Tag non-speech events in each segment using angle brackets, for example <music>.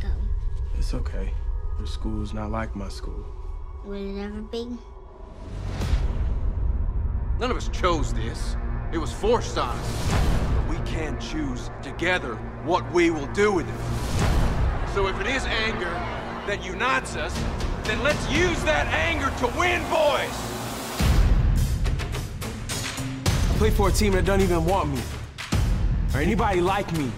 can't. It's okay. Your school's not like my school. Will it ever be? None of us chose this. It was forced on us. But we can choose together what we will do with it. So if it is anger that unites us, then let's use that anger to win, boys! I play for a team that doesn't even want me. Or anybody like me.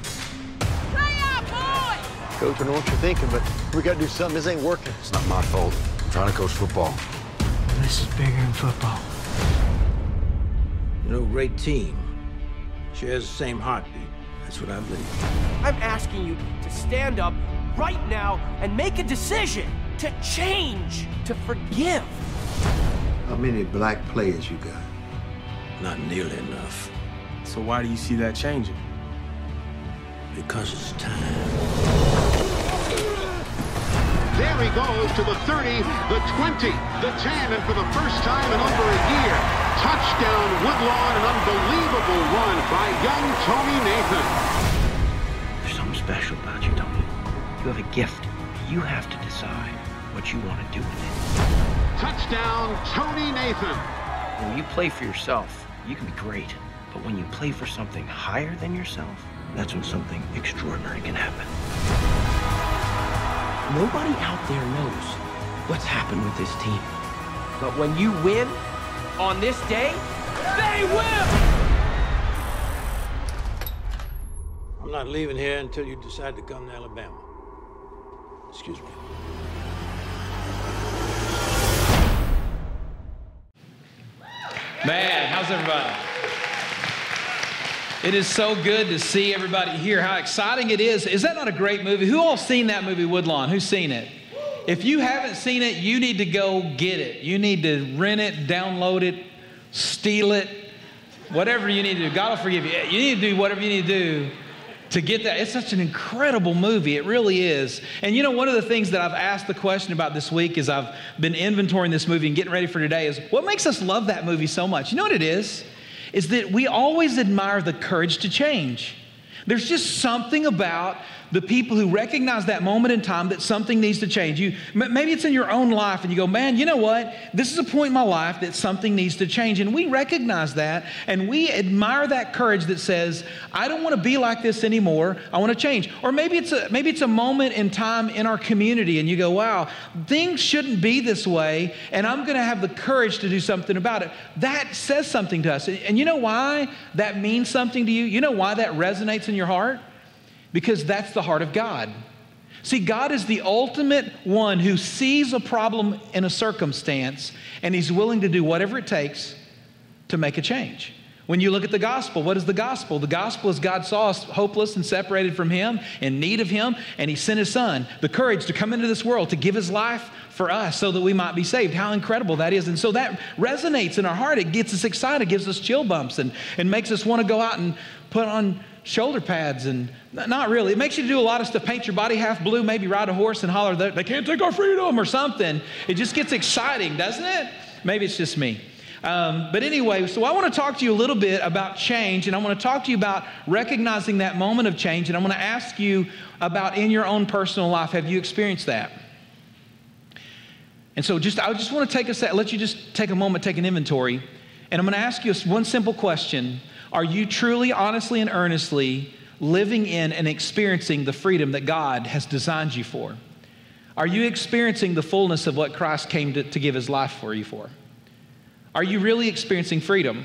Coach, I know what you're thinking, but we gotta do something. This ain't working. It's not my fault. I'm trying to coach football. This is bigger than football. You know, great team shares the same heartbeat. That's what I believe. I'm asking you to stand up right now and make a decision to change, to forgive. How many black players you got? Not nearly enough. So why do you see that changing? Because it's time. There he goes to the 30, the 20, the 10, and for the first time in over a year, touchdown Woodlawn, an unbelievable run by young Tony Nathan. There's something special about you, Tony. You have a gift. You have to decide what you want to do with it. Touchdown Tony Nathan. When you play for yourself, you can be great. But when you play for something higher than yourself, that's when something extraordinary can happen. Nobody out there knows what's happened with this team. But when you win on this day, they win! I'm not leaving here until you decide to come to Alabama. Excuse me. Man, how's everybody? It is so good to see everybody here. How exciting it is. Is that not a great movie? Who all seen that movie, Woodlawn? Who's seen it? If you haven't seen it, you need to go get it. You need to rent it, download it, steal it, whatever you need to do. God will forgive you. You need to do whatever you need to do to get that. It's such an incredible movie. It really is. And you know, one of the things that I've asked the question about this week as I've been inventorying this movie and getting ready for today is what makes us love that movie so much? You know what it is? Is that we always admire the courage to change. There's just something about the people who recognize that moment in time that something needs to change. You, maybe it's in your own life, and you go, man, you know what? This is a point in my life that something needs to change. And we recognize that, and we admire that courage that says, I don't want to be like this anymore. I want to change. Or maybe it's a, maybe it's a moment in time in our community, and you go, wow, things shouldn't be this way, and I'm going to have the courage to do something about it. That says something to us. And you know why that means something to you? You know why that resonates in your heart? Because that's the heart of God. See, God is the ultimate one who sees a problem in a circumstance and he's willing to do whatever it takes to make a change. When you look at the gospel, what is the gospel? The gospel is God saw us hopeless and separated from him, in need of him, and he sent his son, the courage to come into this world, to give his life for us so that we might be saved. How incredible that is. And so that resonates in our heart. It gets us excited, gives us chill bumps, and, and makes us want to go out and put on shoulder pads and not really. It makes you do a lot of stuff. Paint your body half blue, maybe ride a horse and holler, they can't take our freedom or something. It just gets exciting, doesn't it? Maybe it's just me. Um, but anyway, so I want to talk to you a little bit about change, and I want to talk to you about recognizing that moment of change, and I want to ask you about in your own personal life, have you experienced that? And so just I just want to take a sec, let you just take a moment, take an inventory, and I'm going to ask you one simple question. Are you truly, honestly, and earnestly living in and experiencing the freedom that God has designed you for? Are you experiencing the fullness of what Christ came to, to give his life for you for? Are you really experiencing freedom?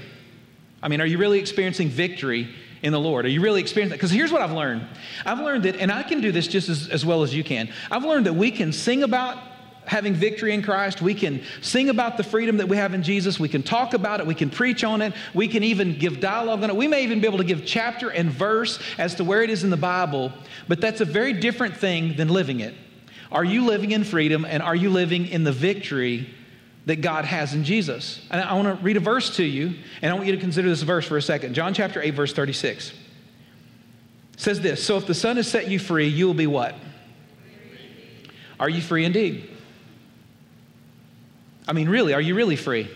I mean, are you really experiencing victory in the Lord? Are you really experiencing that? Because here's what I've learned I've learned that, and I can do this just as, as well as you can. I've learned that we can sing about having victory in Christ. We can sing about the freedom that we have in Jesus. We can talk about it. We can preach on it. We can even give dialogue on it. We may even be able to give chapter and verse as to where it is in the Bible, but that's a very different thing than living it. Are you living in freedom and are you living in the victory that God has in Jesus? And I want to read a verse to you, and I want you to consider this verse for a second. John chapter 8, verse 36 says this So if the Son has set you free, you will be what? Are you free indeed? I mean, really, are you really free?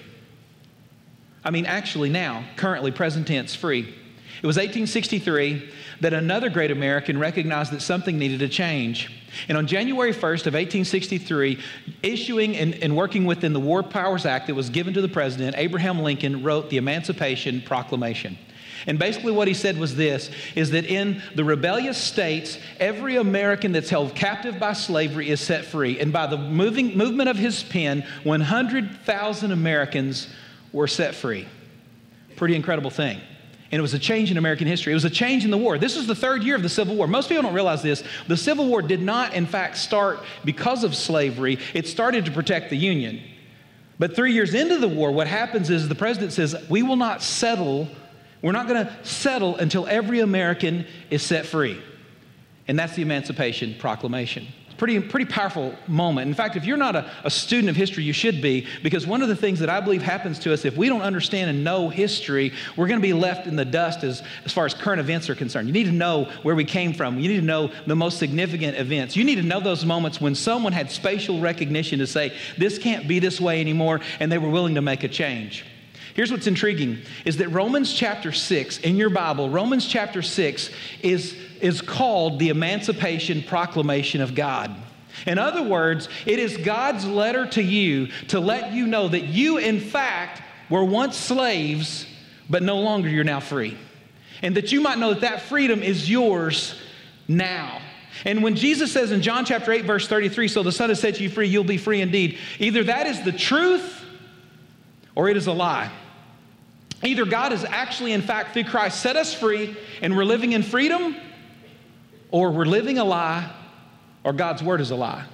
I mean, actually, now, currently, present tense, free. It was 1863 that another great American recognized that something needed to change. And on January 1st of 1863, issuing and, and, working within the War Powers Act that was given to the president, Abraham Lincoln wrote the Emancipation Proclamation. And basically what he said was this is that in the rebellious states, every American that's held captive by slavery is set free. And by the moving, movement of his pen, 100,000 Americans were set free. Pretty incredible thing and it was a change in American history. It was a change in the war. This was the third year of the Civil War. Most people don't realize this. The Civil War did not, in fact, start because of slavery, it started to protect the Union. But three years into the war, what happens is the president says, We will not settle, we're not going to settle until every American is set free. And that's the Emancipation Proclamation It's pretty, pretty powerful moment. In fact, if you're not a, a student of history, you should be, because one of the things that I believe happens to us, if we don't understand and know history, we're going to be left in the dust as, as far as current events are concerned. You need to know where we came from. You need to know the most significant events. You need to know those moments when someone had spatial recognition to say, this can't be this way anymore, and they were willing to make a change. Here's what's intriguing is that Romans chapter 6 in your Bible, Romans chapter 6 is, is called the Emancipation Proclamation of God. In other words, it is God's letter to you to let you know that you, in fact, were once slaves, but no longer you're now free. And that you might know that that freedom is yours now. And when Jesus says in John chapter 8, verse 33, so the Son has set you free, you'll be free indeed, either that is the truth or it is a lie. Either God has actually, in fact, through Christ, set us free and we're living in freedom, or we're living a lie, or God's word is a lie.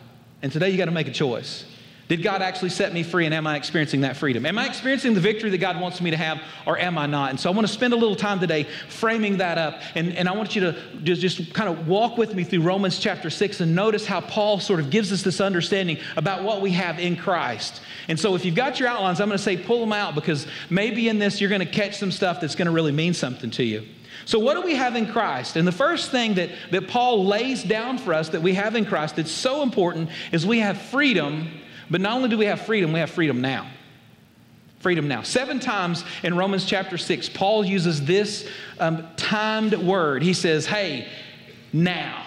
And today you got to make a choice. Did God actually set me free and am I experiencing that freedom? Am I experiencing the victory that God wants me to have or am I not? And so I want to spend a little time today framing that up. And, and I want you to just, just kind of walk with me through Romans chapter 6 and notice how Paul sort of gives us this understanding about what we have in Christ. And so if you've got your outlines, I'm going to say pull them out because maybe in this you're going to catch some stuff that's going to really mean something to you. So, what do we have in Christ? And the first thing that, that Paul lays down for us that we have in Christ that's so important is we have freedom but not only do we have freedom, we have freedom now. Freedom now. Seven times in Romans chapter 6, Paul uses this um, timed word. He says, hey, now.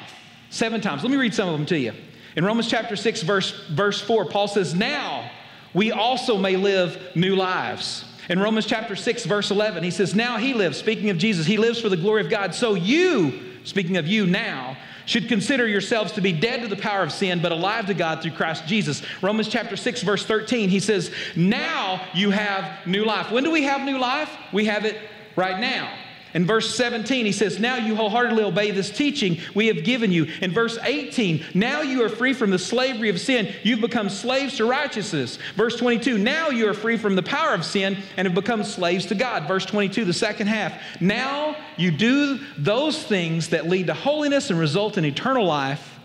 Seven times. Let me read some of them to you. In Romans chapter 6, verse, verse 4, Paul says, Now we also may live new lives. In Romans chapter 6, verse 11, he says, Now he lives, speaking of Jesus, he lives for the glory of God. So you, speaking of you now, should consider yourselves to be dead to the power of sin, but alive to God through Christ Jesus. Romans chapter 6, verse 13, he says, Now you have new life. When do we have new life? We have it right now. In verse 17, he says, Now you wholeheartedly obey this teaching we have given you. In verse 18, now you are free from the slavery of sin. You've become slaves to righteousness. Verse 22, now you are free from the power of sin and have become slaves to God. Verse 22, the second half, now you do those things that lead to holiness and result in eternal life.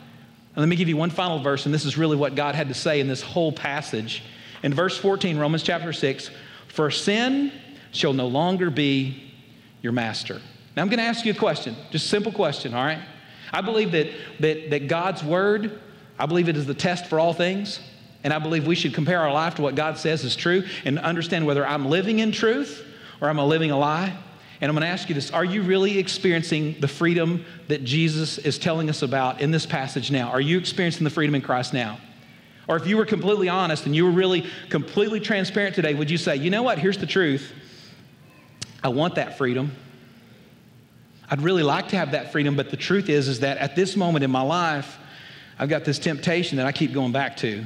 And let me give you one final verse, and this is really what God had to say in this whole passage. In verse 14, Romans chapter 6, for sin shall no longer be your master. Now, I'm going to ask you a question, just simple question, all right? I believe that, that, that God's word, I believe it is the test for all things. And I believe we should compare our life to what God says is true and understand whether I'm living in truth or I'm living a lie. And I'm going to ask you this Are you really experiencing the freedom that Jesus is telling us about in this passage now? Are you experiencing the freedom in Christ now? Or if you were completely honest and you were really completely transparent today, would you say, you know what? Here's the truth. I want that freedom. I'd really like to have that freedom, but the truth is, is that at this moment in my life, I've got this temptation that I keep going back to.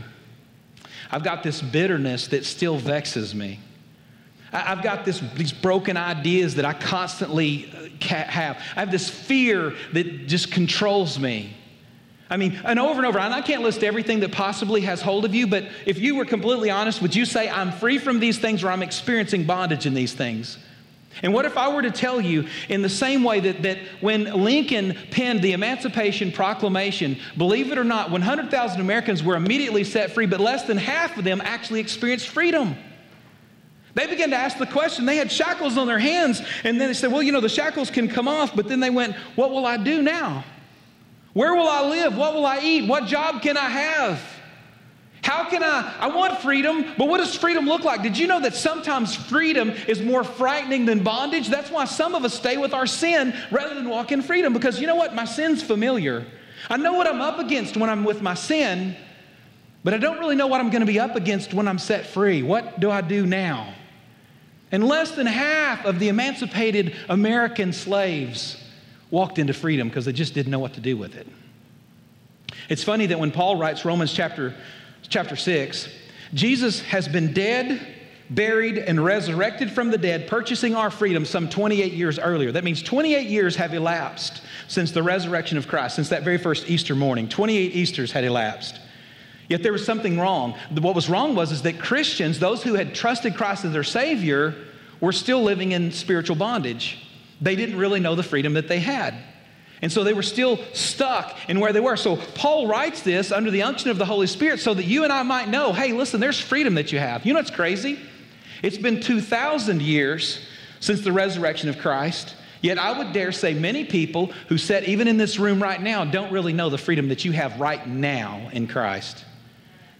I've got this bitterness that still vexes me. I've got this, these broken ideas that I constantly uh, have. I have this fear that just controls me. I mean, and over and over, and I can't list everything that possibly has hold of you, but if you were completely honest, would you say, I'm free from these things or I'm experiencing bondage in these things? And what if I were to tell you, in the same way that, that when Lincoln penned the Emancipation Proclamation, believe it or not, 100,000 Americans were immediately set free, but less than half of them actually experienced freedom. They began to ask the question. They had shackles on their hands, and then they said, Well, you know, the shackles can come off, but then they went, What will I do now? Where will I live? What will I eat? What job can I have? How can I? I want freedom, but what does freedom look like? Did you know that sometimes freedom is more frightening than bondage? That's why some of us stay with our sin rather than walk in freedom because you know what? My sin's familiar. I know what I'm up against when I'm with my sin, but I don't really know what I'm going to be up against when I'm set free. What do I do now? And less than half of the emancipated American slaves walked into freedom because they just didn't know what to do with it. It's funny that when Paul writes Romans chapter, chapter 6, Jesus has been dead, buried, and resurrected from the dead, purchasing our freedom some 28 years earlier. That means 28 years have elapsed since the resurrection of Christ, since that very first Easter morning. 28 Easters had elapsed. Yet there was something wrong. What was wrong was is that Christians, those who had trusted Christ as their Savior, were still living in spiritual bondage. They didn't really know the freedom that they had. And so they were still stuck in where they were. So Paul writes this under the unction of the Holy Spirit so that you and I might know hey, listen, there's freedom that you have. You know what's crazy? It's been 2,000 years since the resurrection of Christ. Yet I would dare say many people who sit even in this room right now don't really know the freedom that you have right now in Christ.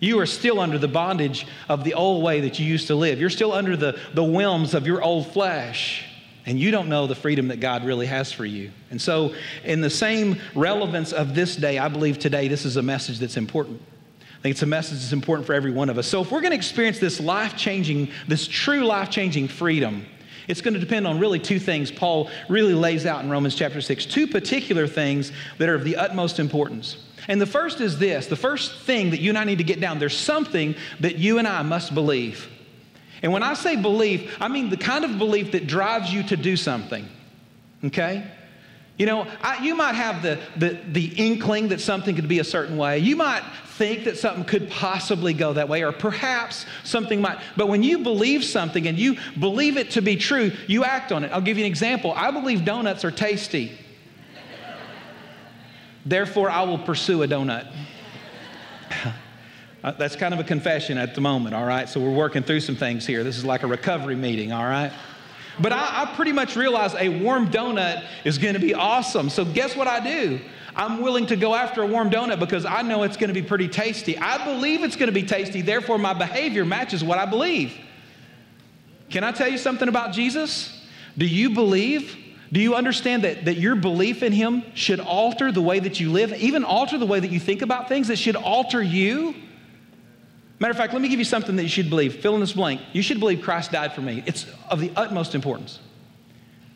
You are still under the bondage of the old way that you used to live. You're still under the, the whims of your old flesh and you don't know the freedom that God really has for you. And so, in the same relevance of this day, I believe today this is a message that's important. I think it's a message that's important for every one of us. So, if we're going to experience this life changing, this true life changing freedom, it's going to depend on really two things Paul really lays out in Romans chapter 6. Two particular things that are of the utmost importance. And the first is this the first thing that you and I need to get down there's something that you and I must believe. And when I say belief, I mean the kind of belief that drives you to do something. Okay? You know, I, you might have the, the, the inkling that something could be a certain way. You might think that something could possibly go that way, or perhaps something might. But when you believe something and you believe it to be true, you act on it. I'll give you an example. I believe donuts are tasty. <laughs> Therefore, I will pursue a donut. <laughs> Uh, that's kind of a confession at the moment, all right? So we're working through some things here. This is like a recovery meeting, all right? But I, I pretty much realize a warm donut is going to be awesome. So guess what I do? I'm willing to go after a warm donut because I know it's going to be pretty tasty. I believe it's going to be tasty, therefore, my behavior matches what I believe. Can I tell you something about Jesus? Do you believe? Do you understand that, that your belief in Him should alter the way that you live, even alter the way that you think about things? It should alter you? Matter of fact, let me give you something that you should believe. Fill in this blank. You should believe Christ died for me. It's of the utmost importance.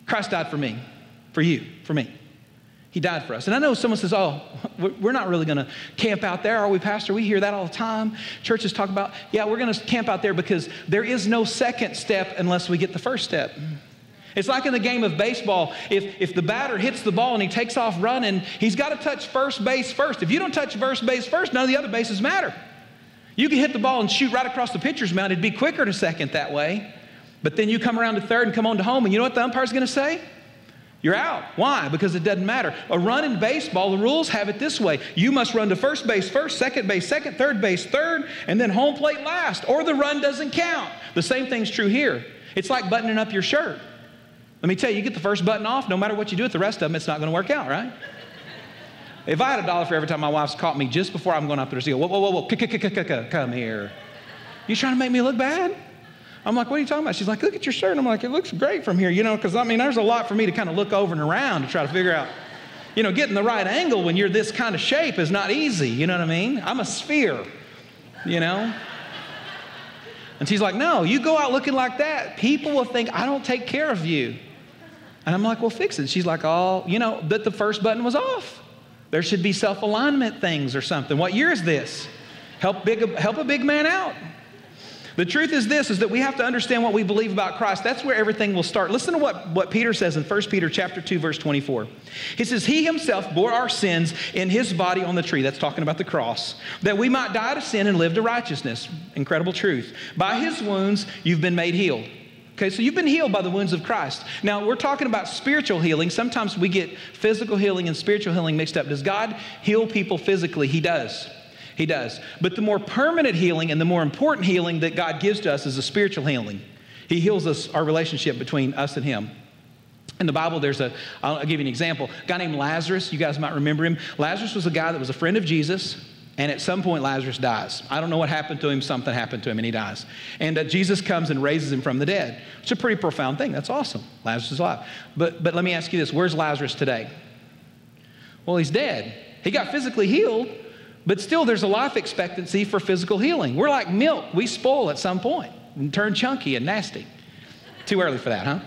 Christ died for me, for you, for me. He died for us. And I know someone says, Oh, we're not really going to camp out there, are we, Pastor? We hear that all the time. Churches talk about, Yeah, we're going to camp out there because there is no second step unless we get the first step. It's like in the game of baseball. If, if the batter hits the ball and he takes off running, he's got to touch first base first. If you don't touch first base first, none of the other bases matter. You can hit the ball and shoot right across the pitcher's mound. It'd be quicker to second that way. But then you come around to third and come on to home, and you know what the umpire's going to say? You're out. Why? Because it doesn't matter. A run in baseball, the rules have it this way. You must run to first base first, second base second, third base third, and then home plate last, or the run doesn't count. The same thing's true here. It's like buttoning up your shirt. Let me tell you, you get the first button off, no matter what you do with the rest of them, it's not going to work out, right? If I had a dollar for every time my wife's caught me just before I'm going up there, she go, whoa, whoa, whoa, whoa, come here. You trying to make me look bad? I'm like, what are you talking about? She's like, look at your shirt. I'm like, it looks great from here, you know, because I mean, there's a lot for me to kind of look over and around to try to figure out, you know, getting the right angle when you're this kind of shape is not easy. You know what I mean? I'm a sphere, you know? And she's like, no, you go out looking like that. People will think I don't take care of you. And I'm like, well, fix it. She's like, oh, you know, that the first button was off. There should be self alignment things or something. What year is this? Help, big, help a big man out. The truth is this is that we have to understand what we believe about Christ. That's where everything will start. Listen to what, what Peter says in 1 Peter chapter 2 verse 24. He says, "He himself bore our sins in his body on the tree." That's talking about the cross. That we might die to sin and live to righteousness. Incredible truth. By his wounds you've been made healed. Okay, so you've been healed by the wounds of Christ. Now, we're talking about spiritual healing. Sometimes we get physical healing and spiritual healing mixed up. Does God heal people physically? He does. He does. But the more permanent healing and the more important healing that God gives to us is a spiritual healing. He heals us, our relationship between us and Him. In the Bible, there's a, I'll give you an example. A guy named Lazarus, you guys might remember him. Lazarus was a guy that was a friend of Jesus. And at some point, Lazarus dies. I don't know what happened to him. Something happened to him, and he dies. And uh, Jesus comes and raises him from the dead. It's a pretty profound thing. That's awesome. Lazarus is alive. But, but let me ask you this where's Lazarus today? Well, he's dead. He got physically healed, but still, there's a life expectancy for physical healing. We're like milk, we spoil at some point and turn chunky and nasty. Too early for that, huh?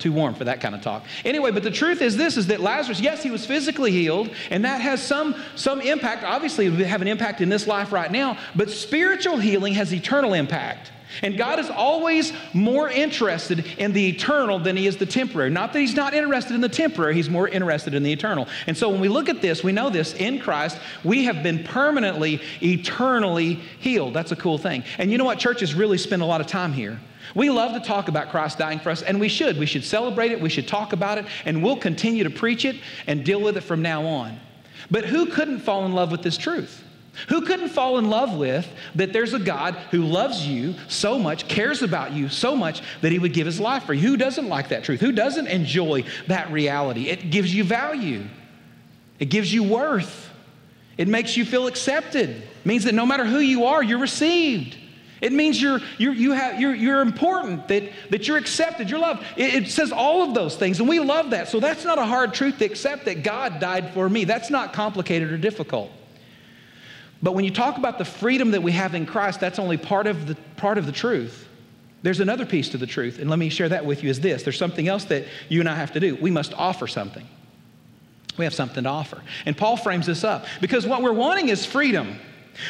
Too warm for that kind of talk. Anyway, but the truth is this is that Lazarus, yes, he was physically healed, and that has some some impact. Obviously, we have an impact in this life right now, but spiritual healing has eternal impact. And God is always more interested in the eternal than he is the temporary. Not that he's not interested in the temporary, he's more interested in the eternal. And so when we look at this, we know this in Christ, we have been permanently, eternally healed. That's a cool thing. And you know what? Churches really spend a lot of time here. We love to talk about Christ dying for us, and we should. We should celebrate it, we should talk about it, and we'll continue to preach it and deal with it from now on. But who couldn't fall in love with this truth? Who couldn't fall in love with that there's a God who loves you so much, cares about you so much that he would give his life for you? Who doesn't like that truth? Who doesn't enjoy that reality? It gives you value, it gives you worth, it makes you feel accepted. It means that no matter who you are, you're received. It means you're, you're, you have, you're, you're important, that, that you're accepted, you're loved. It, it says all of those things, and we love that. So that's not a hard truth to accept that God died for me. That's not complicated or difficult. But when you talk about the freedom that we have in Christ, that's only part of the, part of the truth. There's another piece to the truth, and let me share that with you is this. There's something else that you and I have to do. We must offer something. We have something to offer. And Paul frames this up because what we're wanting is freedom.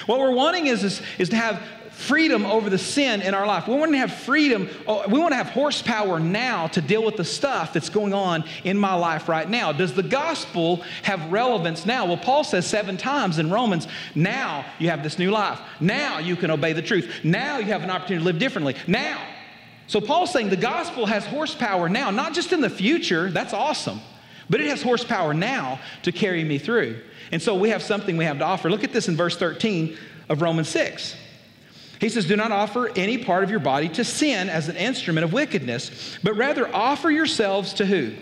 What we're wanting is, is, is to have freedom over the sin in our life. We want to have freedom, oh, we want to have horsepower now to deal with the stuff that's going on in my life right now. Does the gospel have relevance now? Well, Paul says seven times in Romans, now you have this new life. Now you can obey the truth. Now you have an opportunity to live differently. Now. So Paul's saying the gospel has horsepower now, not just in the future, that's awesome, but it has horsepower now to carry me through. And so we have something we have to offer. Look at this in verse 13 of Romans 6. He says, Do not offer any part of your body to sin as an instrument of wickedness, but rather offer yourselves to who?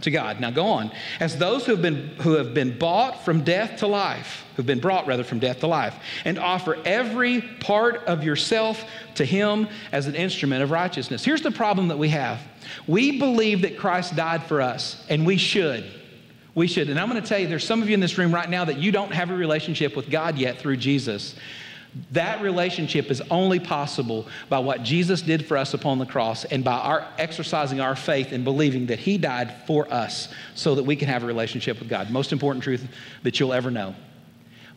To God. Now go on. As those who have been, who have been bought from death to life, who've been brought rather from death to life, and offer every part of yourself to Him as an instrument of righteousness. Here's the problem that we have we believe that Christ died for us, and we should. We should. And I'm going to tell you, there's some of you in this room right now that you don't have a relationship with God yet through Jesus. That relationship is only possible by what Jesus did for us upon the cross and by our exercising our faith and believing that He died for us so that we can have a relationship with God. Most important truth that you'll ever know.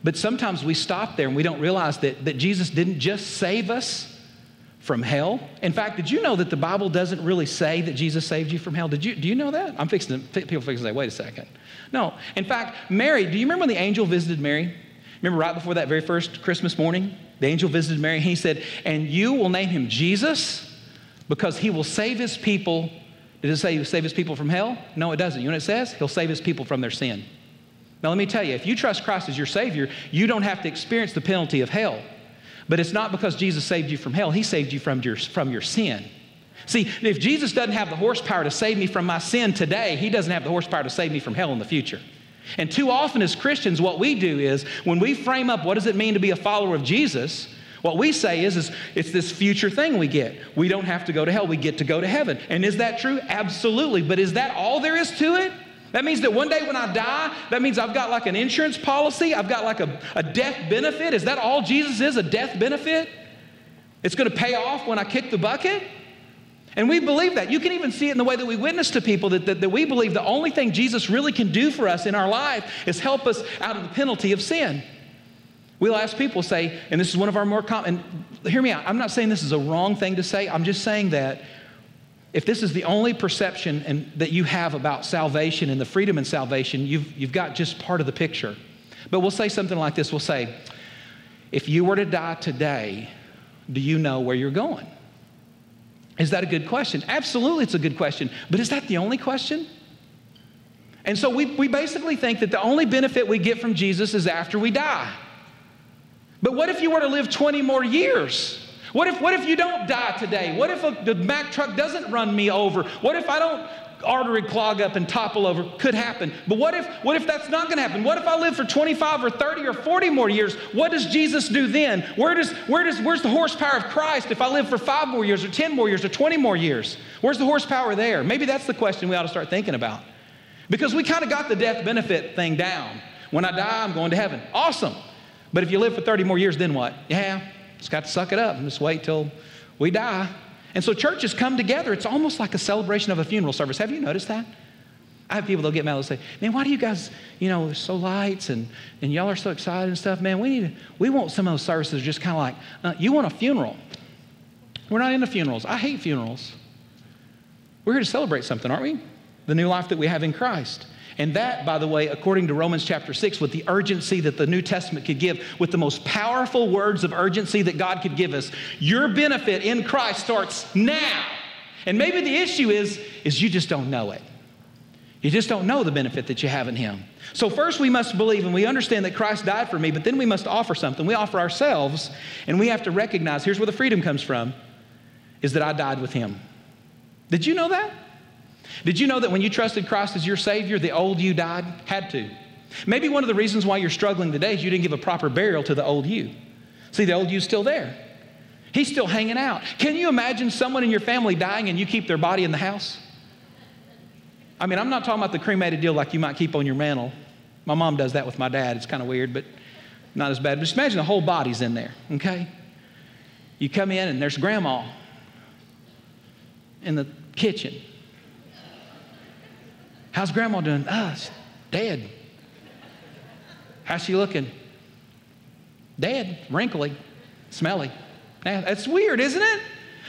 But sometimes we stop there and we don't realize that, that Jesus didn't just save us from hell. In fact, did you know that the Bible doesn't really say that Jesus saved you from hell? Did you, do you know that? I'm fixing to, people fixing to say, wait a second. No. In fact, Mary, do you remember when the angel visited Mary? Remember right before that very first Christmas morning? The angel visited Mary. And he said, And you will name him Jesus because he will save his people. Did it say he will save his people from hell? No, it doesn't. You know what it says? He'll save his people from their sin. Now, let me tell you, if you trust Christ as your Savior, you don't have to experience the penalty of hell. But it's not because Jesus saved you from hell, He saved you from your, from your sin. See, if Jesus doesn't have the horsepower to save me from my sin today, He doesn't have the horsepower to save me from hell in the future. And too often as Christians, what we do is when we frame up what does it mean to be a follower of Jesus, what we say is, is it's this future thing we get. We don't have to go to hell, we get to go to heaven. And is that true? Absolutely. But is that all there is to it? That means that one day when I die, that means I've got like an insurance policy, I've got like a, a death benefit. Is that all Jesus is, a death benefit? It's going to pay off when I kick the bucket? And we believe that. You can even see it in the way that we witness to people that, that, that, we believe the only thing Jesus really can do for us in our life is help us out of the penalty of sin. We'll ask people, say, and this is one of our more common, and hear me out. I'm not saying this is a wrong thing to say. I'm just saying that if this is the only perception and, that you have about salvation and the freedom in salvation, you've, you've got just part of the picture. But we'll say something like this we'll say, if you were to die today, do you know where you're going? Is that a good question? Absolutely, it's a good question. But is that the only question? And so we, we basically think that the only benefit we get from Jesus is after we die. But what if you were to live 20 more years? What if, what if you don't die today? What if a, the Mack truck doesn't run me over? What if I don't artery clog up and topple over. Could happen. But what if, what if that's not going to happen? What if I live for 25 or 30 or 40 more years? What does Jesus do then? Where does, where does, where's the horsepower of Christ if I live for five more years or 10 more years or 20 more years? Where's the horsepower there? Maybe that's the question we ought to start thinking about. Because we kind of got the death benefit thing down. When I die, I'm going to heaven. Awesome. But if you live for 30 more years, then what? Yeah, just got to suck it up and just wait till we die. And so churches come together. It's almost like a celebration of a funeral service. Have you noticed that? I have people that'll get mad and say, Man, why do you guys, you know, so lights and, and y'all are so excited and stuff? Man, we need we want some of those services just kind of like, uh, you want a funeral. We're not into funerals. I hate funerals. We're here to celebrate something, aren't we? The new life that we have in Christ. And that, by the way, according to Romans chapter 6, with the urgency that the New Testament could give, with the most powerful words of urgency that God could give us, your benefit in Christ starts now. And maybe the issue is, is you just don't know it. You just don't know the benefit that you have in Him. So, first, we must believe and we understand that Christ died for me, but then we must offer something. We offer ourselves, and we have to recognize here's where the freedom comes from is that I died with Him. Did you know that? Did you know that when you trusted Christ as your Savior, the old you died? Had to. Maybe one of the reasons why you're struggling today is you didn't give a proper burial to the old you. See, the old you's still there. He's still hanging out. Can you imagine someone in your family dying and you keep their body in the house? I mean, I'm not talking about the cremated deal like you might keep on your mantle. My mom does that with my dad. It's kind of weird, but not as bad. But just imagine the whole body's in there, okay? You come in and there's grandma in the kitchen. How's grandma doing? Ah, oh, dead. How's she looking? Dead, wrinkly, smelly. That's weird, isn't it?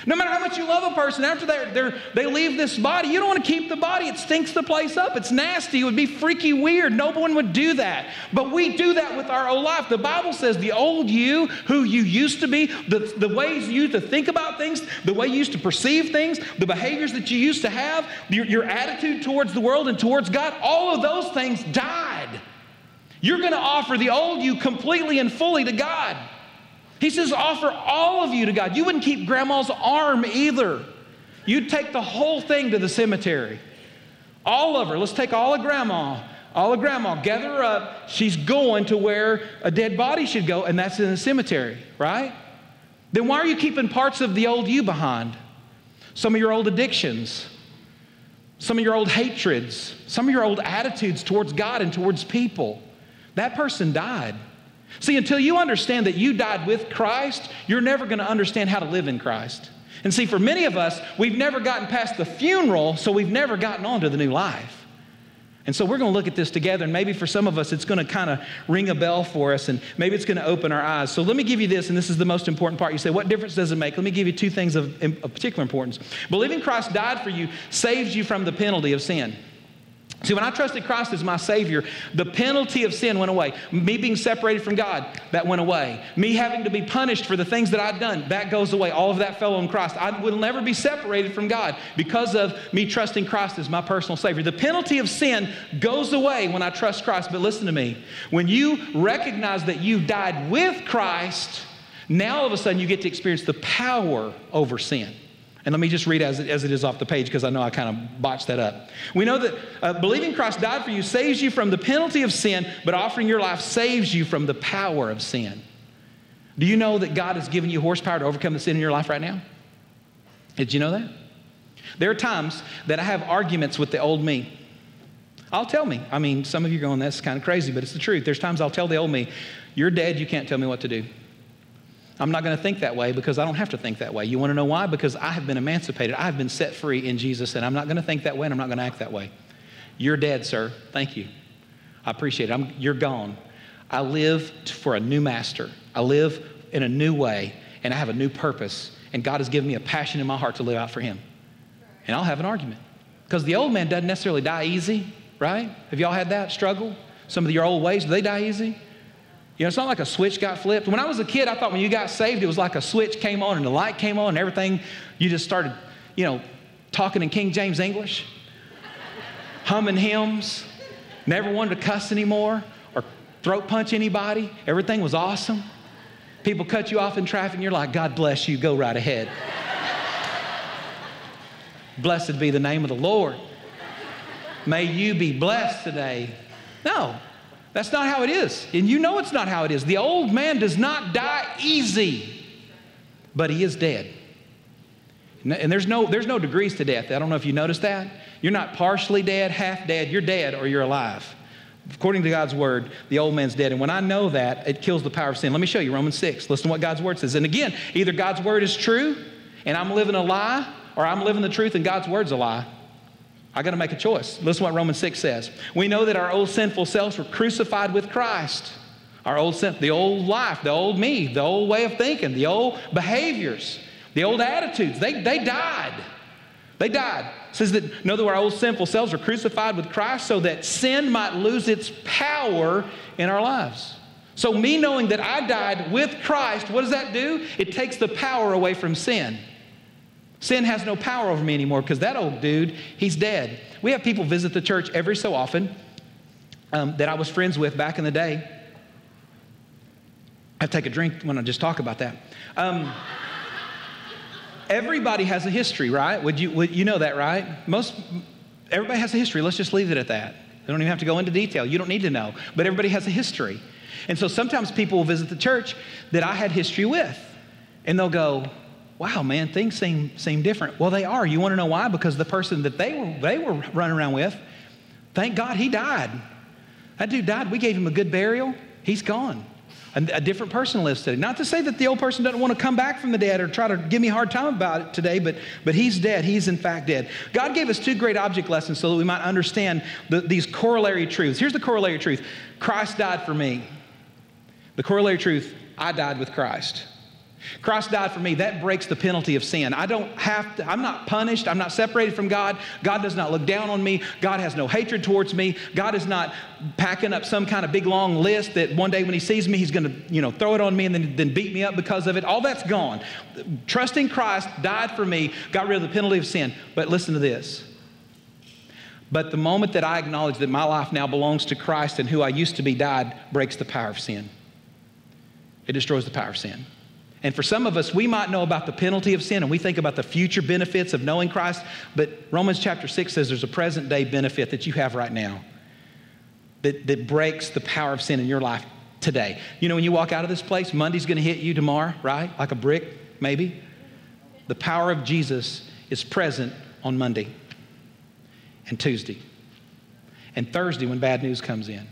No matter how much you love a person, after they they leave this body, you don't want to keep the body. It stinks the place up. It's nasty. It would be freaky weird. No one would do that. But we do that with our old life. The Bible says the old you, who you used to be, the, the ways you used to think about things, the way you used to perceive things, the behaviors that you used to have, your, your attitude towards the world and towards God, all of those things died. You're going to offer the old you completely and fully to God. He says, offer all of you to God. You wouldn't keep grandma's arm either. You'd take the whole thing to the cemetery. All of her. Let's take all of grandma. All of grandma. Gather her up. She's going to where a dead body should go, and that's in the cemetery, right? Then why are you keeping parts of the old you behind? Some of your old addictions, some of your old hatreds, some of your old attitudes towards God and towards people. That person died. See, until you understand that you died with Christ, you're never going to understand how to live in Christ. And see, for many of us, we've never gotten past the funeral, so we've never gotten on to the new life. And so we're going to look at this together, and maybe for some of us, it's going to kind of ring a bell for us, and maybe it's going to open our eyes. So let me give you this, and this is the most important part. You say, What difference does it make? Let me give you two things of, of particular importance. Believing Christ died for you saves you from the penalty of sin. See, when I trusted Christ as my Savior, the penalty of sin went away. Me being separated from God, that went away. Me having to be punished for the things that I'd done, that goes away. All of that fell on Christ. I will never be separated from God because of me trusting Christ as my personal Savior. The penalty of sin goes away when I trust Christ. But listen to me when you recognize that you died with Christ, now all of a sudden you get to experience the power over sin. And let me just read as it, as it is off the page because I know I kind of botched that up. We know that uh, believing Christ died for you saves you from the penalty of sin, but offering your life saves you from the power of sin. Do you know that God has given you horsepower to overcome the sin in your life right now? Did you know that? There are times that I have arguments with the old me. I'll tell me. I mean, some of you are going, that's kind of crazy, but it's the truth. There's times I'll tell the old me, you're dead, you can't tell me what to do. I'm not going to think that way because I don't have to think that way. You want to know why? Because I have been emancipated. I have been set free in Jesus, and I'm not going to think that way and I'm not going to act that way. You're dead, sir. Thank you. I appreciate it. I'm, you're gone. I live for a new master. I live in a new way, and I have a new purpose. And God has given me a passion in my heart to live out for Him. And I'll have an argument. Because the old man doesn't necessarily die easy, right? Have y'all had that struggle? Some of your old ways, do they die easy? You know, it's not like a switch got flipped. When I was a kid, I thought when you got saved, it was like a switch came on and the light came on and everything, you just started, you know, talking in King James English, humming hymns, never wanted to cuss anymore or throat punch anybody. Everything was awesome. People cut you off in traffic and you're like, God bless you, go right ahead. <laughs> Blessed be the name of the Lord. May you be blessed today. No, that's not how it is. And you know it's not how it is. The old man does not die easy, but he is dead. And there's no, there's no degrees to death. I don't know if you noticed that. You're not partially dead, half dead. You're dead or you're alive. According to God's word, the old man's dead. And when I know that, it kills the power of sin. Let me show you Romans 6. Listen to what God's word says. And again, either God's word is true and I'm living a lie, or I'm living the truth and God's word's a lie. I got to make a choice. Listen what Romans 6 says. We know that our old sinful selves were crucified with Christ. Our old sin, the old life, the old me, the old way of thinking, the old behaviors, the old attitudes, they, they died. They died. It says that know that our old sinful selves were crucified with Christ so that sin might lose its power in our lives. So, me knowing that I died with Christ, what does that do? It takes the power away from sin. Sin has no power over me anymore because that old dude, he's dead. We have people visit the church every so often um, that I was friends with back in the day. I take a drink when I just talk about that. Um, everybody has a history, right? Would you, would, you know that, right? Most, everybody has a history. Let's just leave it at that. They don't even have to go into detail. You don't need to know. But everybody has a history. And so sometimes people will visit the church that I had history with, and they'll go, wow, man, things seem, seem different. Well, they are. You want to know why? Because the person that they were, they were running around with, thank God he died. That dude died. We gave him a good burial. He's gone. A, a, different person lives today. Not to say that the old person doesn't want to come back from the dead or try to give me a hard time about it today, but, but he's dead. He's in fact dead. God gave us two great object lessons so that we might understand the, these corollary truths. Here's the corollary truth Christ died for me. The corollary truth I died with Christ. Christ died for me. That breaks the penalty of sin. I don't have to, I'm not punished. I'm not separated from God. God does not look down on me. God has no hatred towards me. God is not packing up some kind of big long list that one day when he sees me, he's going to, you know, throw it on me and then, then beat me up because of it. All that's gone. Trusting Christ died for me, got rid of the penalty of sin. But listen to this. But the moment that I acknowledge that my life now belongs to Christ and who I used to be died breaks the power of sin. It destroys the power of sin. And for some of us, we might know about the penalty of sin and we think about the future benefits of knowing Christ, but Romans chapter 6 says there's a present day benefit that you have right now that, that breaks the power of sin in your life today. You know, when you walk out of this place, Monday's gonna hit you tomorrow, right? Like a brick, maybe. The power of Jesus is present on Monday and Tuesday and Thursday when bad news comes in,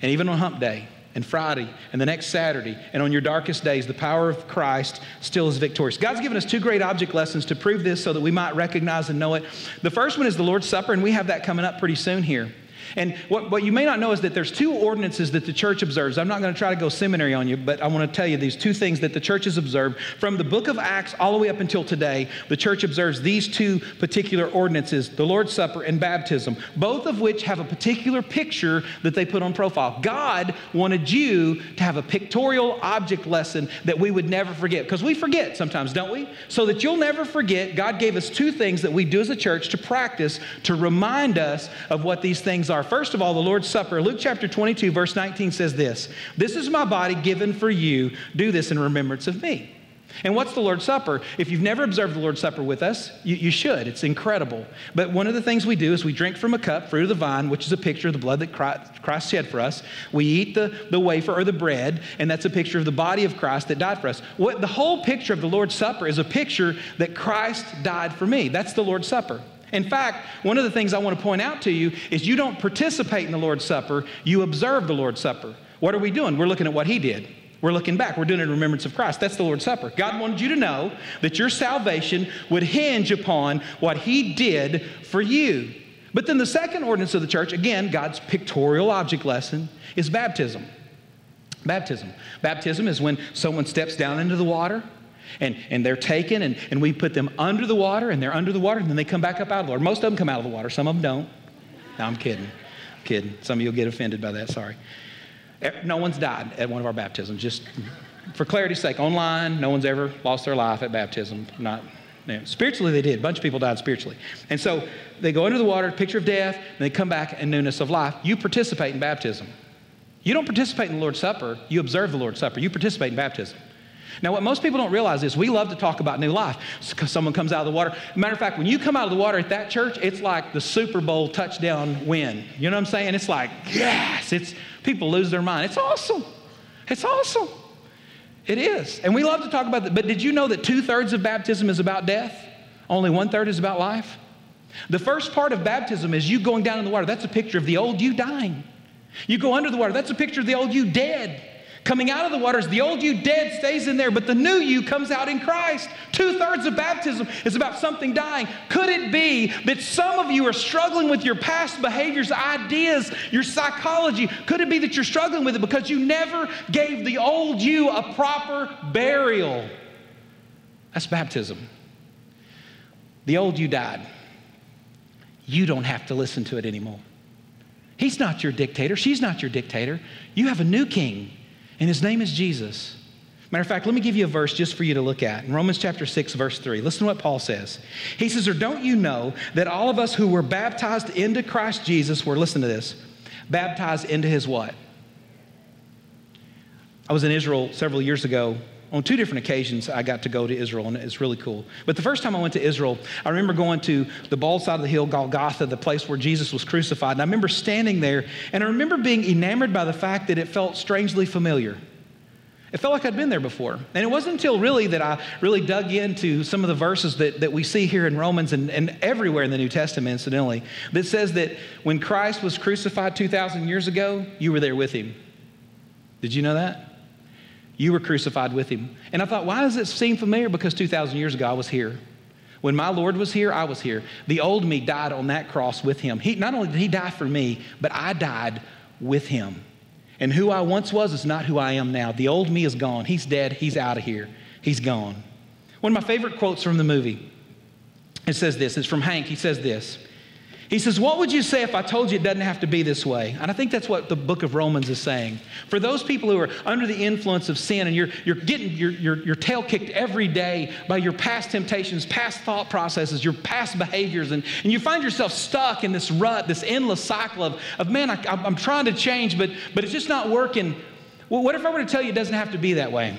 and even on hump day and Friday and the next Saturday and on your darkest days, the power of Christ still is victorious. God's given us two great object lessons to prove this so that we might recognize and know it. The first one is the Lord's Supper, and we have that coming up pretty soon here. And what, what you may not know is that there's two ordinances that the church observes. I'm not going to try to go seminary on you, but I want to tell you these two things that the church has observed. From the book of Acts all the way up until today, the church observes these two particular ordinances the Lord's Supper and baptism, both of which have a particular picture that they put on profile. God wanted you to have a pictorial object lesson that we would never forget, because we forget sometimes, don't we? So that you'll never forget, God gave us two things that we do as a church to practice to remind us of what these things are are. First of all, the Lord's Supper. Luke chapter 22, verse 19 says this This is my body given for you. Do this in remembrance of me. And what's the Lord's Supper? If you've never observed the Lord's Supper with us, you, you, should. It's incredible. But one of the things we do is we drink from a cup, fruit of the vine, which is a picture of the blood that Christ shed for us. We eat the, the wafer or the bread, and that's a picture of the body of Christ that died for us. What, the whole picture of the Lord's Supper is a picture that Christ died for me. That's the Lord's Supper. In fact, one of the things I want to point out to you is you don't participate in the Lord's Supper, you observe the Lord's Supper. What are we doing? We're looking at what He did. We're looking back. We're doing it in remembrance of Christ. That's the Lord's Supper. God wanted you to know that your salvation would hinge upon what He did for you. But then the second ordinance of the church, again, God's pictorial object lesson, is baptism. Baptism. Baptism is when someone steps down into the water and, and they're taken and, and we put them under the water and they're under the water and then they come back up out of the water. Most of them come out of the water, some of them don't. No, I'm kidding. I'm kidding. Some of you will get offended by that, sorry. No one's died at one of our baptisms. Just for clarity's sake, online, no one's ever lost their life at baptism. Not you know, spiritually, they did. A bunch of people died spiritually. And so they go under the water, picture of death, and they come back in newness of life. You participate in baptism. You don't participate in the Lord's Supper, you observe the Lord's Supper. You participate in baptism. Now, what most people don't realize is we love to talk about new life. Someone comes out of the water. Matter of fact, when you come out of the water at that church, it's like the Super Bowl touchdown win. You know what I'm saying? It's like, yes, it's people lose their mind. It's awesome. It's awesome. It is. And we love to talk about that. But did you know that two thirds of baptism is about death? Only one third is about life? The first part of baptism is you going down in the water. That's a picture of the old you dying. You go under the water. That's a picture of the old you dead. Coming out of the waters, the old you dead stays in there, but the new you comes out in Christ. Two thirds of baptism is about something dying. Could it be that some of you are struggling with your past behaviors, ideas, your psychology? Could it be that you're struggling with it because you never gave the old you a proper burial? That's baptism. The old you died. You don't have to listen to it anymore. He's not your dictator. She's not your dictator. You have a new king and his name is Jesus. Matter of fact, let me give you a verse just for you to look at. In Romans chapter 6, verse 3, listen to what Paul says. He says, Or don't you know that all of us who were baptized into Christ Jesus were, listen to this, baptized into his what? I was in Israel several years ago. On two different occasions, I got to go to Israel, and it's really cool. But the first time I went to Israel, I remember going to the bald side of the hill, Golgotha, the place where Jesus was crucified. And I remember standing there, and I remember being enamored by the fact that it felt strangely familiar. It felt like I'd been there before. And it wasn't until really that I really dug into some of the verses that, that we see here in Romans and, and everywhere in the New Testament, incidentally, that says that when Christ was crucified 2,000 years ago, you were there with him. Did you know that? You were crucified with him. And I thought, why does it seem familiar? Because 2,000 years ago, I was here. When my Lord was here, I was here. The old me died on that cross with him. He, not only did he die for me, but I died with him. And who I once was is not who I am now. The old me is gone. He's dead. He's out of here. He's gone. One of my favorite quotes from the movie, it says this. It's from Hank. He says this. He says, What would you say if I told you it doesn't have to be this way? And I think that's what the book of Romans is saying. For those people who are under the influence of sin and you're, you're getting your, your, your tail kicked every day by your past temptations, past thought processes, your past behaviors, and, and you find yourself stuck in this rut, this endless cycle of, of man, I, I'm trying to change, but, but it's just not working. Well, what if I were to tell you it doesn't have to be that way?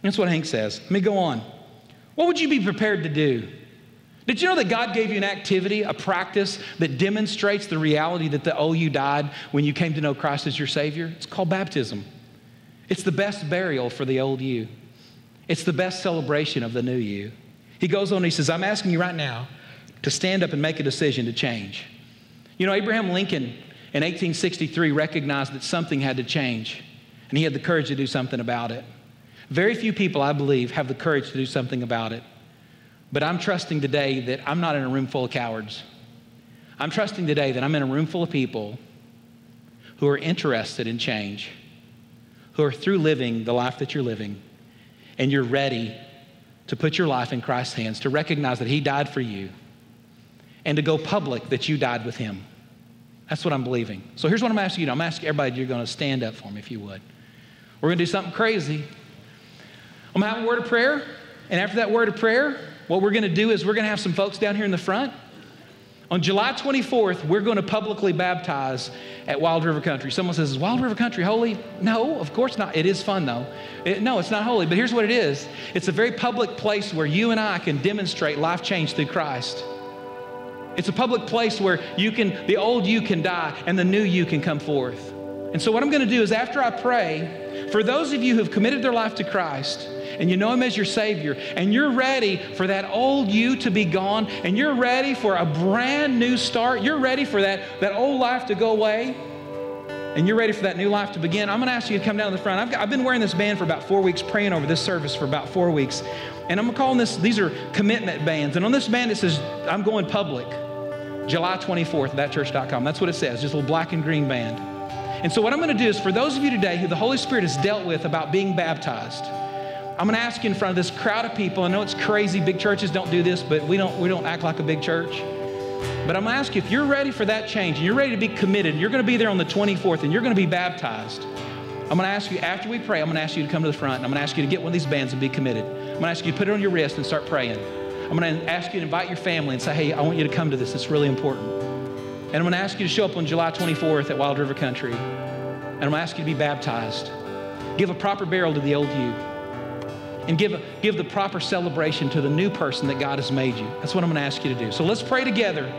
That's what Hank says. Let me go on. What would you be prepared to do? Did you know that God gave you an activity, a practice that demonstrates the reality that the OU died when you came to know Christ as your Savior? It's called baptism. It's the best burial for the old you, it's the best celebration of the new you. He goes on, he says, I'm asking you right now to stand up and make a decision to change. You know, Abraham Lincoln in 1863 recognized that something had to change, and he had the courage to do something about it. Very few people, I believe, have the courage to do something about it. But I'm trusting today that I'm not in a room full of cowards. I'm trusting today that I'm in a room full of people who are interested in change, who are through living the life that you're living, and you're ready to put your life in Christ's hands, to recognize that He died for you, and to go public that you died with Him. That's what I'm believing. So here's what I'm asking you. I'm asking everybody, you're going to stand up for me if you would. We're going to do something crazy. I'm going to have a word of prayer, and after that word of prayer, what we're going to do is we're going to have some folks down here in the front. On July 24th, we're going to publicly baptize at Wild River Country. Someone says, Is Wild River Country holy? No, of course not. It is fun, though. It, no, it's not holy, but here's what it is it's a very public place where you and I can demonstrate life change through Christ. It's a public place where you can, the old you can die and the new you can come forth. And so, what I'm going to do is after I pray, for those of you who've committed their life to Christ, and you know Him as your Savior, and you're ready for that old you to be gone, and you're ready for a brand new start, you're ready for that, that old life to go away, and you're ready for that new life to begin, I'm going to ask you to come down to the front. I've, got, I've been wearing this band for about four weeks, praying over this service for about four weeks. And I'm calling this, these are commitment bands. And on this band, it says, I'm going public. July 24th, thatchurch.com. That's what it says, just a little black and green band. And so, what I'm going to do is for those of you today who the Holy Spirit has dealt with about being baptized, I'm going to ask you in front of this crowd of people. I know it's crazy. Big churches don't do this, but we don't, we don't act like a big church. But I'm going to ask you if you're ready for that change and you're ready to be committed, and you're going to be there on the 24th and you're going to be baptized. I'm going to ask you, after we pray, I'm going to ask you to come to the front and I'm going to ask you to get one of these bands and be committed. I'm going to ask you to put it on your wrist and start praying. I'm going to ask you to invite your family and say, hey, I want you to come to this. It's really important. And I'm going to ask you to show up on July 24th at Wild River Country. And I'm going to ask you to be baptized. Give a proper burial to the old you. And give, give the proper celebration to the new person that God has made you. That's what I'm going to ask you to do. So let's pray together.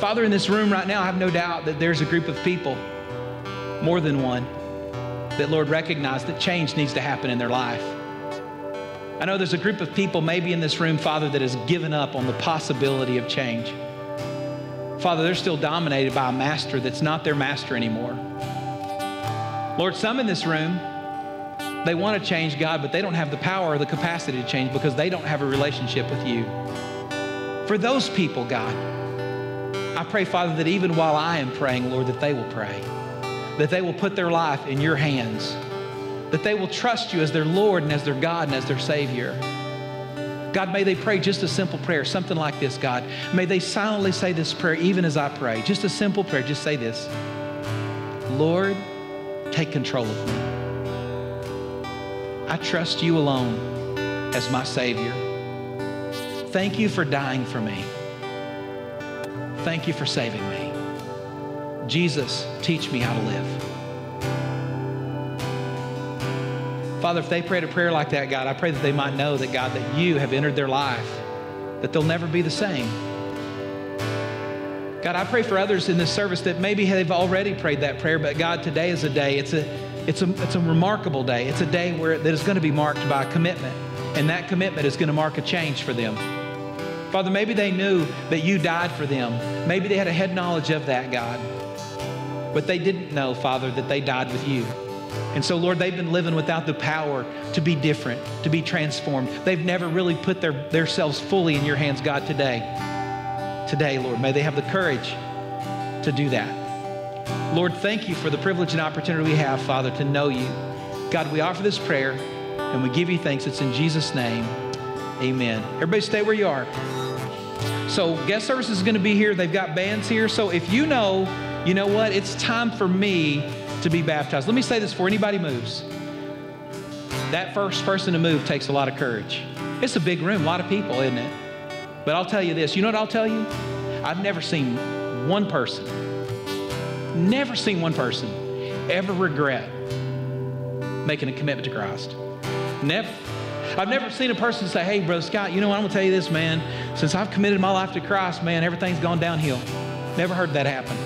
Father, in this room right now, I have no doubt that there's a group of people, more than one, that, Lord, recognize that change needs to happen in their life. I know there's a group of people maybe in this room, Father, that has given up on the possibility of change. Father, they're still dominated by a master that's not their master anymore. Lord, some in this room, they want to change God, but they don't have the power or the capacity to change because they don't have a relationship with you. For those people, God, I pray, Father, that even while I am praying, Lord, that they will pray, that they will put their life in your hands, that they will trust you as their Lord and as their God and as their Savior. God, may they pray just a simple prayer, something like this, God. May they silently say this prayer even as I pray. Just a simple prayer. Just say this Lord, take control of me. I trust you alone as my Savior. Thank you for dying for me. Thank you for saving me. Jesus, teach me how to live. Father, if they prayed a prayer like that, God, I pray that they might know that, God, that you have entered their life, that they'll never be the same. God, I pray for others in this service that maybe they've already prayed that prayer, but God, today is a day, it's a, it's a, it's a remarkable day. It's a day where that is going to be marked by a commitment, and that commitment is going to mark a change for them. Father, maybe they knew that you died for them. Maybe they had a head knowledge of that, God. But they didn't know, Father, that they died with you. And so, Lord, they've been living without the power to be different, to be transformed. They've never really put their, themselves fully in your hands, God, today. Today, Lord, may they have the courage to do that. Lord, thank you for the privilege and opportunity we have, Father, to know you. God, we offer this prayer and we give you thanks. It's in Jesus' name. Amen. Everybody stay where you are. So, guest service is going to be here. They've got bands here. So, if you know, you know what? It's time for me to be baptized. Let me say this before anybody moves. That first person to move takes a lot of courage. It's a big room, a lot of people, isn't it? But I'll tell you this. You know what I'll tell you? I've never seen one person, never seen one person ever regret making a commitment to Christ. Never. I've never seen a person say, hey, Brother Scott, you know what? I'm going to tell you this, man. Since I've committed my life to Christ, man, everything's gone downhill. Never heard that happen.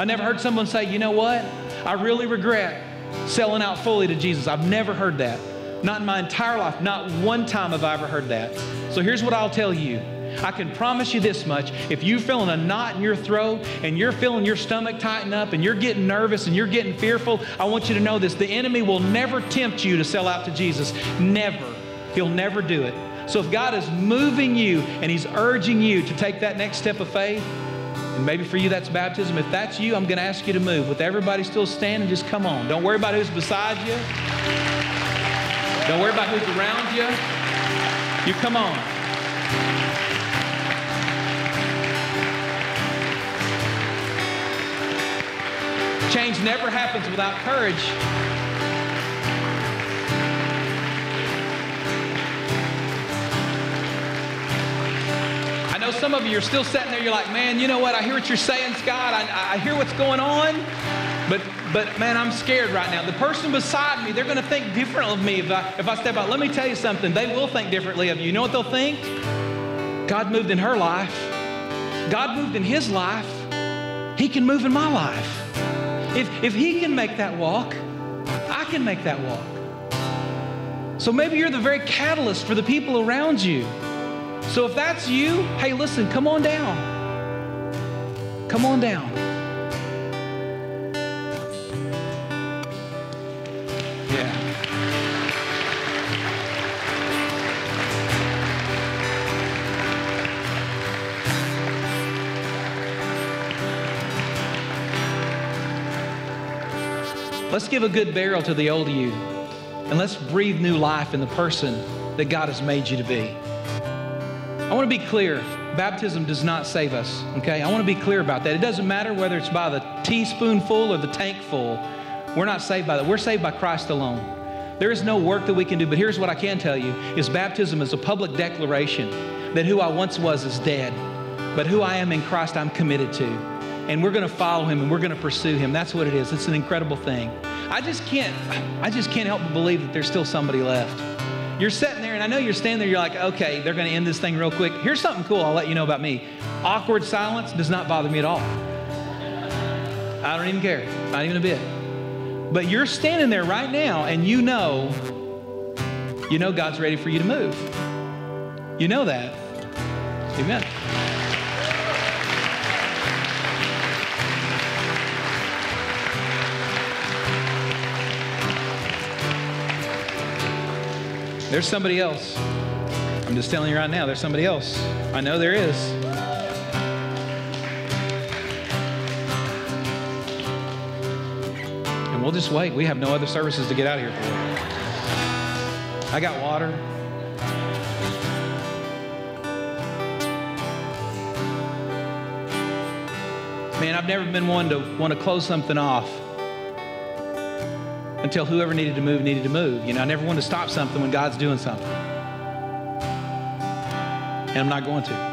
I never heard someone say, you know what? I really regret selling out fully to Jesus. I've never heard that. Not in my entire life. Not one time have I ever heard that. So here's what I'll tell you. I can promise you this much. If you're feeling a knot in your throat and you're feeling your stomach tighten up and you're getting nervous and you're getting fearful, I want you to know this. The enemy will never tempt you to sell out to Jesus. Never. He'll never do it. So if God is moving you and He's urging you to take that next step of faith, and maybe for you that's baptism. If that's you, I'm going to ask you to move. With everybody still standing, just come on. Don't worry about who's beside you. Don't worry about who's around you. You come on. Change never happens without courage. I know some of you are still sitting there, you're like, man, you know what? I hear what you're saying, Scott. I, I hear what's going on. But, but man, I'm scared right now. The person beside me, they're going to think different of me if I, if I step out. Let me tell you something. They will think differently of you. You know what they'll think? God moved in her life. God moved in his life. He can move in my life. If, if he can make that walk, I can make that walk. So maybe you're the very catalyst for the people around you. So if that's you, hey, listen, come on down. Come on down. Let's give a good burial to the old you and let's breathe new life in the person that God has made you to be. I want to be clear. Baptism does not save us, okay? I want to be clear about that. It doesn't matter whether it's by the teaspoonful or the tankful. We're not saved by that. We're saved by Christ alone. There is no work that we can do, but here's what I can tell you is baptism is a public declaration that who I once was is dead, but who I am in Christ I'm committed to. And we're going to follow him and we're going to pursue him. That's what it is. It's an incredible thing. I just can't I just can't help but believe that there's still somebody left. you're sitting there, and I know you're standing there, you're like, okay, they're going to end this thing real quick. Here's something cool I'll let you know about me awkward silence does not bother me at all. I don't even care, not even a bit. But you're standing there right now, and you know, you know God's ready for you to move. You know that. Amen. There's somebody else. I'm just telling you right now, there's somebody else. I know there is. And we'll just wait. We have no other services to get out of here for. I got water. Man, I've never been one to want to close something off until whoever needed to move needed to move. You know, I never want to stop something when God's doing something. And I'm not going to.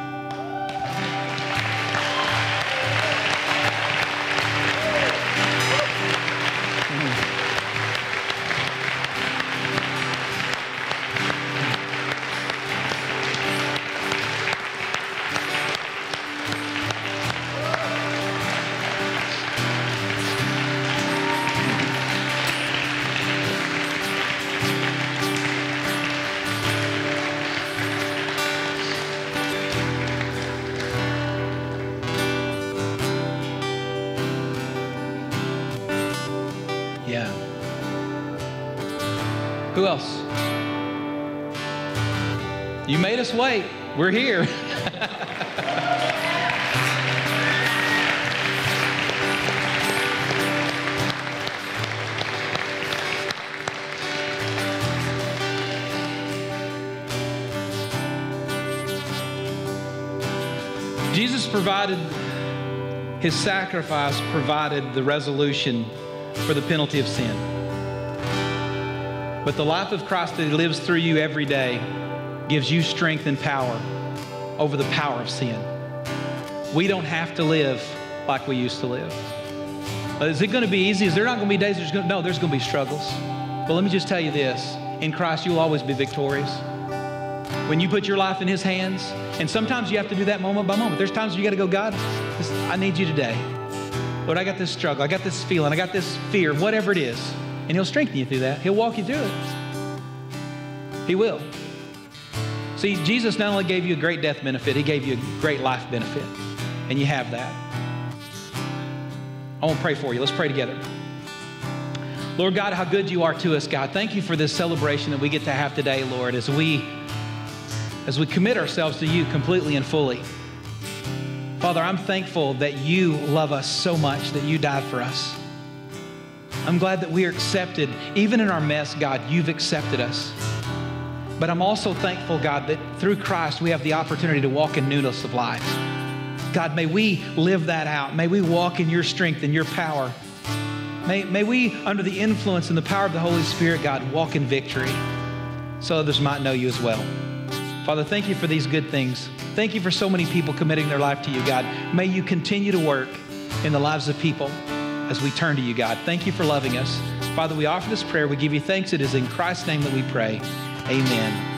Made us wait. We're here. <laughs> Jesus provided, his sacrifice provided the resolution for the penalty of sin. But the life of Christ that He lives through you every day gives you strength and power over the power of sin. We don't have to live like we used to live. Is it going to be easy? Is there not going to be days there's going to, no, there's going to be struggles. But let me just tell you this in Christ, you'll always be victorious. When you put your life in His hands, and sometimes you have to do that moment by moment. There's times you got to go, God, this, I need you today. Lord, I got this struggle, I got this feeling, I got this fear, whatever it is. And He'll strengthen you through that. He'll walk you through it. He will. See, Jesus not only gave you a great death benefit, He gave you a great life benefit. And you have that. I want to pray for you. Let's pray together. Lord God, how good you are to us, God. Thank you for this celebration that we get to have today, Lord, as we as we commit ourselves to you completely and fully. Father, I'm thankful that you love us so much that you died for us. I'm glad that we are accepted. Even in our mess, God, you've accepted us. But I'm also thankful, God, that through Christ we have the opportunity to walk in newness of life. God, may we live that out. May we walk in your strength and your power. May, may we, under the influence and the power of the Holy Spirit, God, walk in victory so others might know you as well. Father, thank you for these good things. Thank you for so many people committing their life to you, God. May you continue to work in the lives of people as we turn to you, God. Thank you for loving us. Father, we offer this prayer. We give you thanks. It is in Christ's name that we pray. Amen.